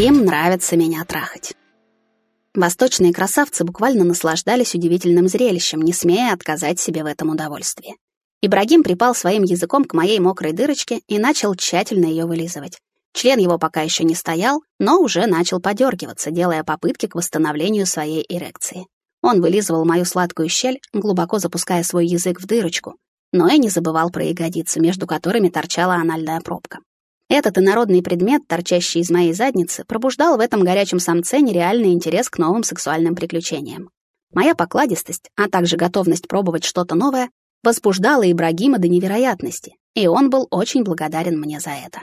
Им нравится меня трахать. Восточные красавцы буквально наслаждались удивительным зрелищем, не смея отказать себе в этом удовольствии. Ибрагим припал своим языком к моей мокрой дырочке и начал тщательно ее вылизывать. Член его пока еще не стоял, но уже начал подергиваться, делая попытки к восстановлению своей эрекции. Он вылизывал мою сладкую щель, глубоко запуская свой язык в дырочку, но и не забывал про ягодицы, между которыми торчала анальная пробка. Этот инородный предмет, торчащий из моей задницы, пробуждал в этом горячем самце нереальный интерес к новым сексуальным приключениям. Моя покладистость, а также готовность пробовать что-то новое, возбуждала Ибрагима до невероятности, и он был очень благодарен мне за это.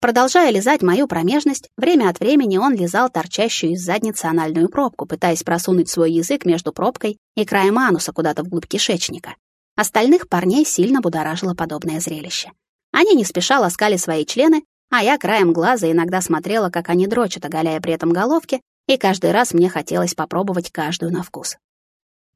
Продолжая лизать мою промежность, время от времени он лизал торчащую из задницы анальную пробку, пытаясь просунуть свой язык между пробкой и краем ануса куда-то вглубь кишечника. Остальных парней сильно будоражило подобное зрелище. Они не спеша ласкали свои члены, а я краем глаза иногда смотрела, как они дрочат, оголяя при этом головки, и каждый раз мне хотелось попробовать каждую на вкус.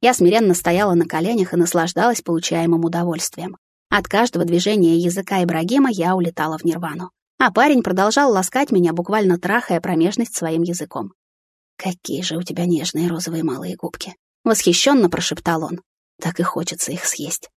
Я смиренно стояла на коленях и наслаждалась получаемым удовольствием. От каждого движения языка Ибрагима я улетала в нирвану. А парень продолжал ласкать меня, буквально трахая промежность своим языком. «Какие же у тебя нежные розовые малые губки!» Восхищенно прошептал он. Так и хочется их съесть.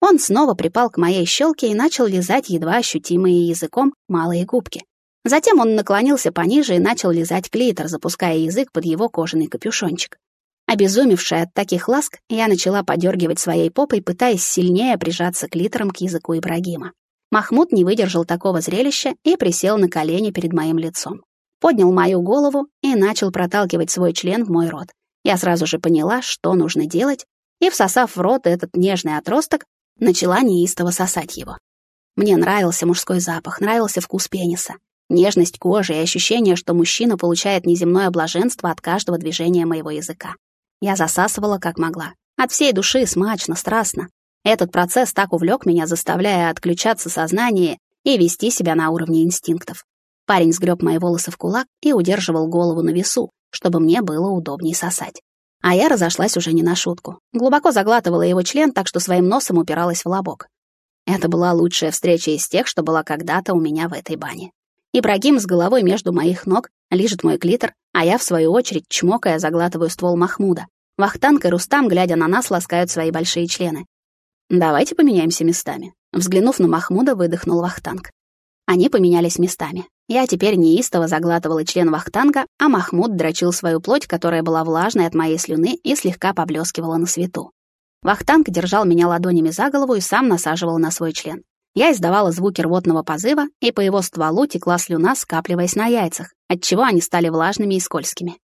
Он снова припал к моей щелке и начал лизать едва ощутимые языком малые губки. Затем он наклонился пониже и начал лизать клитор, запуская язык под его кожаный капюшончик. Обезумевшая от таких ласк, я начала подергивать своей попой, пытаясь сильнее прижаться клитором к языку Ибрагима. Махмуд не выдержал такого зрелища и присел на колени перед моим лицом. Поднял мою голову и начал проталкивать свой член в мой рот. Я сразу же поняла, что нужно делать, и, всосав в рот этот нежный отросток, Начала неистово сосать его. Мне нравился мужской запах, нравился вкус пениса, нежность кожи и ощущение, что мужчина получает неземное блаженство от каждого движения моего языка. Я засасывала как могла. От всей души, смачно, страстно. Этот процесс так увлек меня, заставляя отключаться сознание и вести себя на уровне инстинктов. Парень сгреб мои волосы в кулак и удерживал голову на весу, чтобы мне было удобнее сосать. А я разошлась уже не на шутку. Глубоко заглатывала его член, так что своим носом упиралась в лобок. Это была лучшая встреча из тех, что была когда-то у меня в этой бане. Ибрагим с головой между моих ног лижет мой клитор, а я, в свою очередь, чмокая, заглатываю ствол Махмуда. Вахтанг и Рустам, глядя на нас, ласкают свои большие члены. «Давайте поменяемся местами». Взглянув на Махмуда, выдохнул Вахтанг. Они поменялись местами. Я теперь неистово заглатывала член вахтанга, а Махмуд дрочил свою плоть, которая была влажной от моей слюны и слегка поблескивала на свету. Вахтанг держал меня ладонями за голову и сам насаживал на свой член. Я издавала звуки рвотного позыва, и по его стволу текла слюна, скапливаясь на яйцах, отчего они стали влажными и скользкими.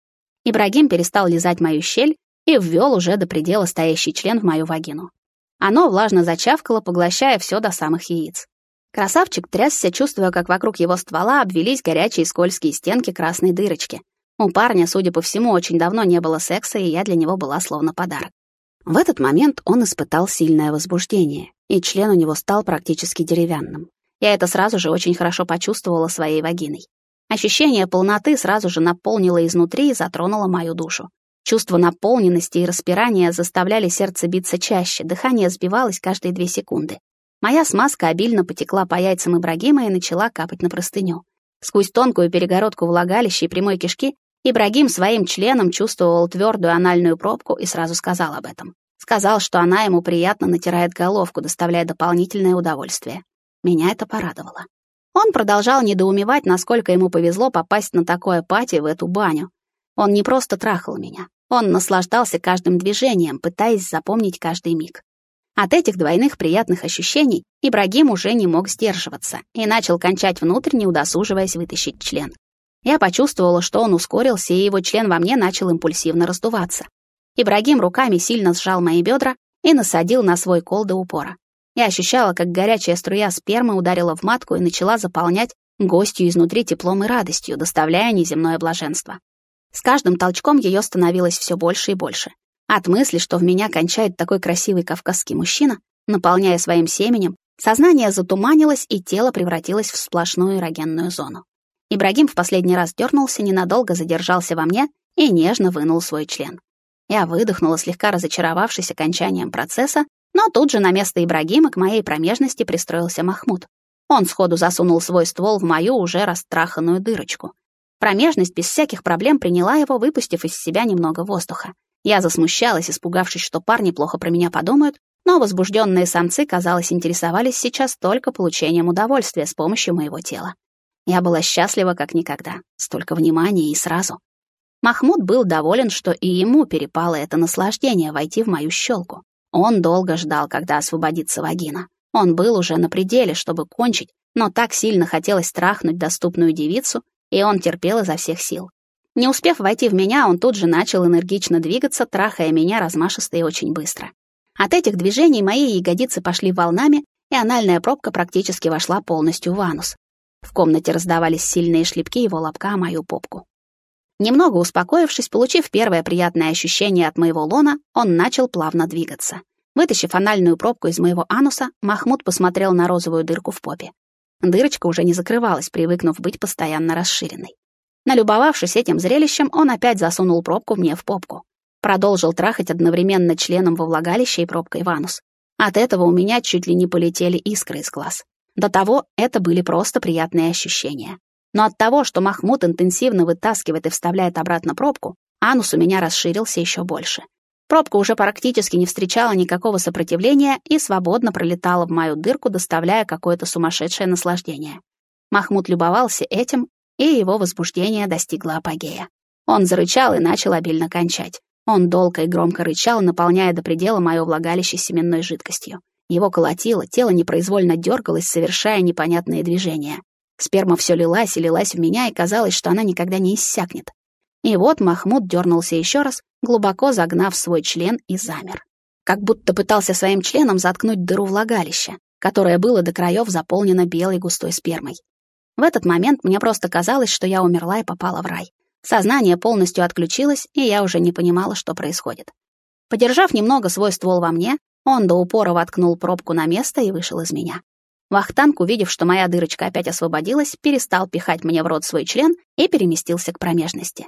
Ибрагим перестал лизать мою щель и ввел уже до предела стоящий член в мою вагину. Оно влажно зачавкало, поглощая все до самых яиц. Красавчик трясся, чувствуя, как вокруг его ствола обвелись горячие скользкие стенки красной дырочки. У парня, судя по всему, очень давно не было секса, и я для него была словно подарок. В этот момент он испытал сильное возбуждение, и член у него стал практически деревянным. Я это сразу же очень хорошо почувствовала своей вагиной. Ощущение полноты сразу же наполнило изнутри и затронуло мою душу. Чувство наполненности и распирания заставляли сердце биться чаще, дыхание сбивалось каждые две секунды. Моя смазка обильно потекла по яйцам Ибрагима и начала капать на простыню. Сквозь тонкую перегородку влагалища и прямой кишки Ибрагим своим членом чувствовал твердую анальную пробку и сразу сказал об этом. Сказал, что она ему приятно натирает головку, доставляя дополнительное удовольствие. Меня это порадовало. Он продолжал недоумевать, насколько ему повезло попасть на такое пати в эту баню. Он не просто трахал меня. Он наслаждался каждым движением, пытаясь запомнить каждый миг. От этих двойных приятных ощущений Ибрагим уже не мог сдерживаться и начал кончать внутрь, не удосуживаясь вытащить член. Я почувствовала, что он ускорился, и его член во мне начал импульсивно раздуваться. Ибрагим руками сильно сжал мои бедра и насадил на свой кол до упора. Я ощущала, как горячая струя спермы ударила в матку и начала заполнять гостью изнутри теплом и радостью, доставляя неземное блаженство. С каждым толчком ее становилось все больше и больше. От мысли, что в меня кончает такой красивый кавказский мужчина, наполняя своим семенем, сознание затуманилось, и тело превратилось в сплошную эрогенную зону. Ибрагим в последний раз дернулся, ненадолго задержался во мне и нежно вынул свой член. Я выдохнула, слегка разочаровавшись окончанием процесса, но тут же на место Ибрагима к моей промежности пристроился Махмуд. Он сходу засунул свой ствол в мою уже растраханную дырочку. Промежность без всяких проблем приняла его, выпустив из себя немного воздуха. Я засмущалась, испугавшись, что парни плохо про меня подумают, но возбужденные самцы, казалось, интересовались сейчас только получением удовольствия с помощью моего тела. Я была счастлива как никогда. Столько внимания и сразу. Махмуд был доволен, что и ему перепало это наслаждение войти в мою щелку. Он долго ждал, когда освободится вагина. Он был уже на пределе, чтобы кончить, но так сильно хотелось трахнуть доступную девицу, и он терпел изо всех сил. Не успев войти в меня, он тут же начал энергично двигаться, трахая меня размашисто и очень быстро. От этих движений мои ягодицы пошли волнами, и анальная пробка практически вошла полностью в анус. В комнате раздавались сильные шлепки его лобка о мою попку. Немного успокоившись, получив первое приятное ощущение от моего лона, он начал плавно двигаться. Вытащив анальную пробку из моего ануса, Махмуд посмотрел на розовую дырку в попе. Дырочка уже не закрывалась, привыкнув быть постоянно расширенной. Налюбовавшись этим зрелищем, он опять засунул пробку мне в попку. Продолжил трахать одновременно членом во влагалище и пробкой в анус. От этого у меня чуть ли не полетели искры из глаз. До того это были просто приятные ощущения. Но от того, что Махмуд интенсивно вытаскивает и вставляет обратно пробку, анус у меня расширился еще больше. Пробка уже практически не встречала никакого сопротивления и свободно пролетала в мою дырку, доставляя какое-то сумасшедшее наслаждение. Махмуд любовался этим, и его возбуждение достигло апогея. Он зарычал и начал обильно кончать. Он долго и громко рычал, наполняя до предела мое влагалище семенной жидкостью. Его колотило, тело непроизвольно дергалось, совершая непонятные движения. Сперма все лилась и лилась в меня, и казалось, что она никогда не иссякнет. И вот Махмуд дернулся еще раз, глубоко загнав свой член и замер. Как будто пытался своим членом заткнуть дыру влагалища, которое было до краев заполнено белой густой спермой. В этот момент мне просто казалось, что я умерла и попала в рай. Сознание полностью отключилось, и я уже не понимала, что происходит. Подержав немного свой ствол во мне, он до упора воткнул пробку на место и вышел из меня. Вахтанг, увидев, что моя дырочка опять освободилась, перестал пихать мне в рот свой член и переместился к промежности.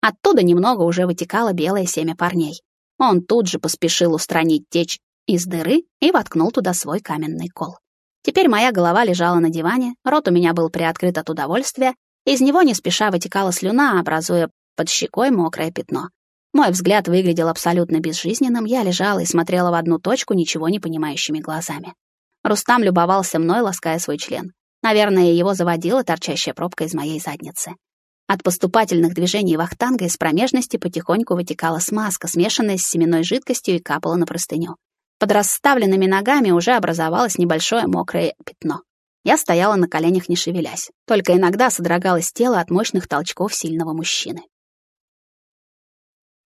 Оттуда немного уже вытекало белое семя парней. Он тут же поспешил устранить течь из дыры и воткнул туда свой каменный кол. Теперь моя голова лежала на диване, рот у меня был приоткрыт от удовольствия, из него не спеша вытекала слюна, образуя под щекой мокрое пятно. Мой взгляд выглядел абсолютно безжизненным, я лежала и смотрела в одну точку ничего не понимающими глазами. Рустам любовался мной, лаская свой член. Наверное, его заводила торчащая пробка из моей задницы. От поступательных движений вахтанга из промежности потихоньку вытекала смазка, смешанная с семенной жидкостью и капала на простыню. Под расставленными ногами уже образовалось небольшое мокрое пятно. Я стояла на коленях, не шевелясь. Только иногда содрогалось тело от мощных толчков сильного мужчины.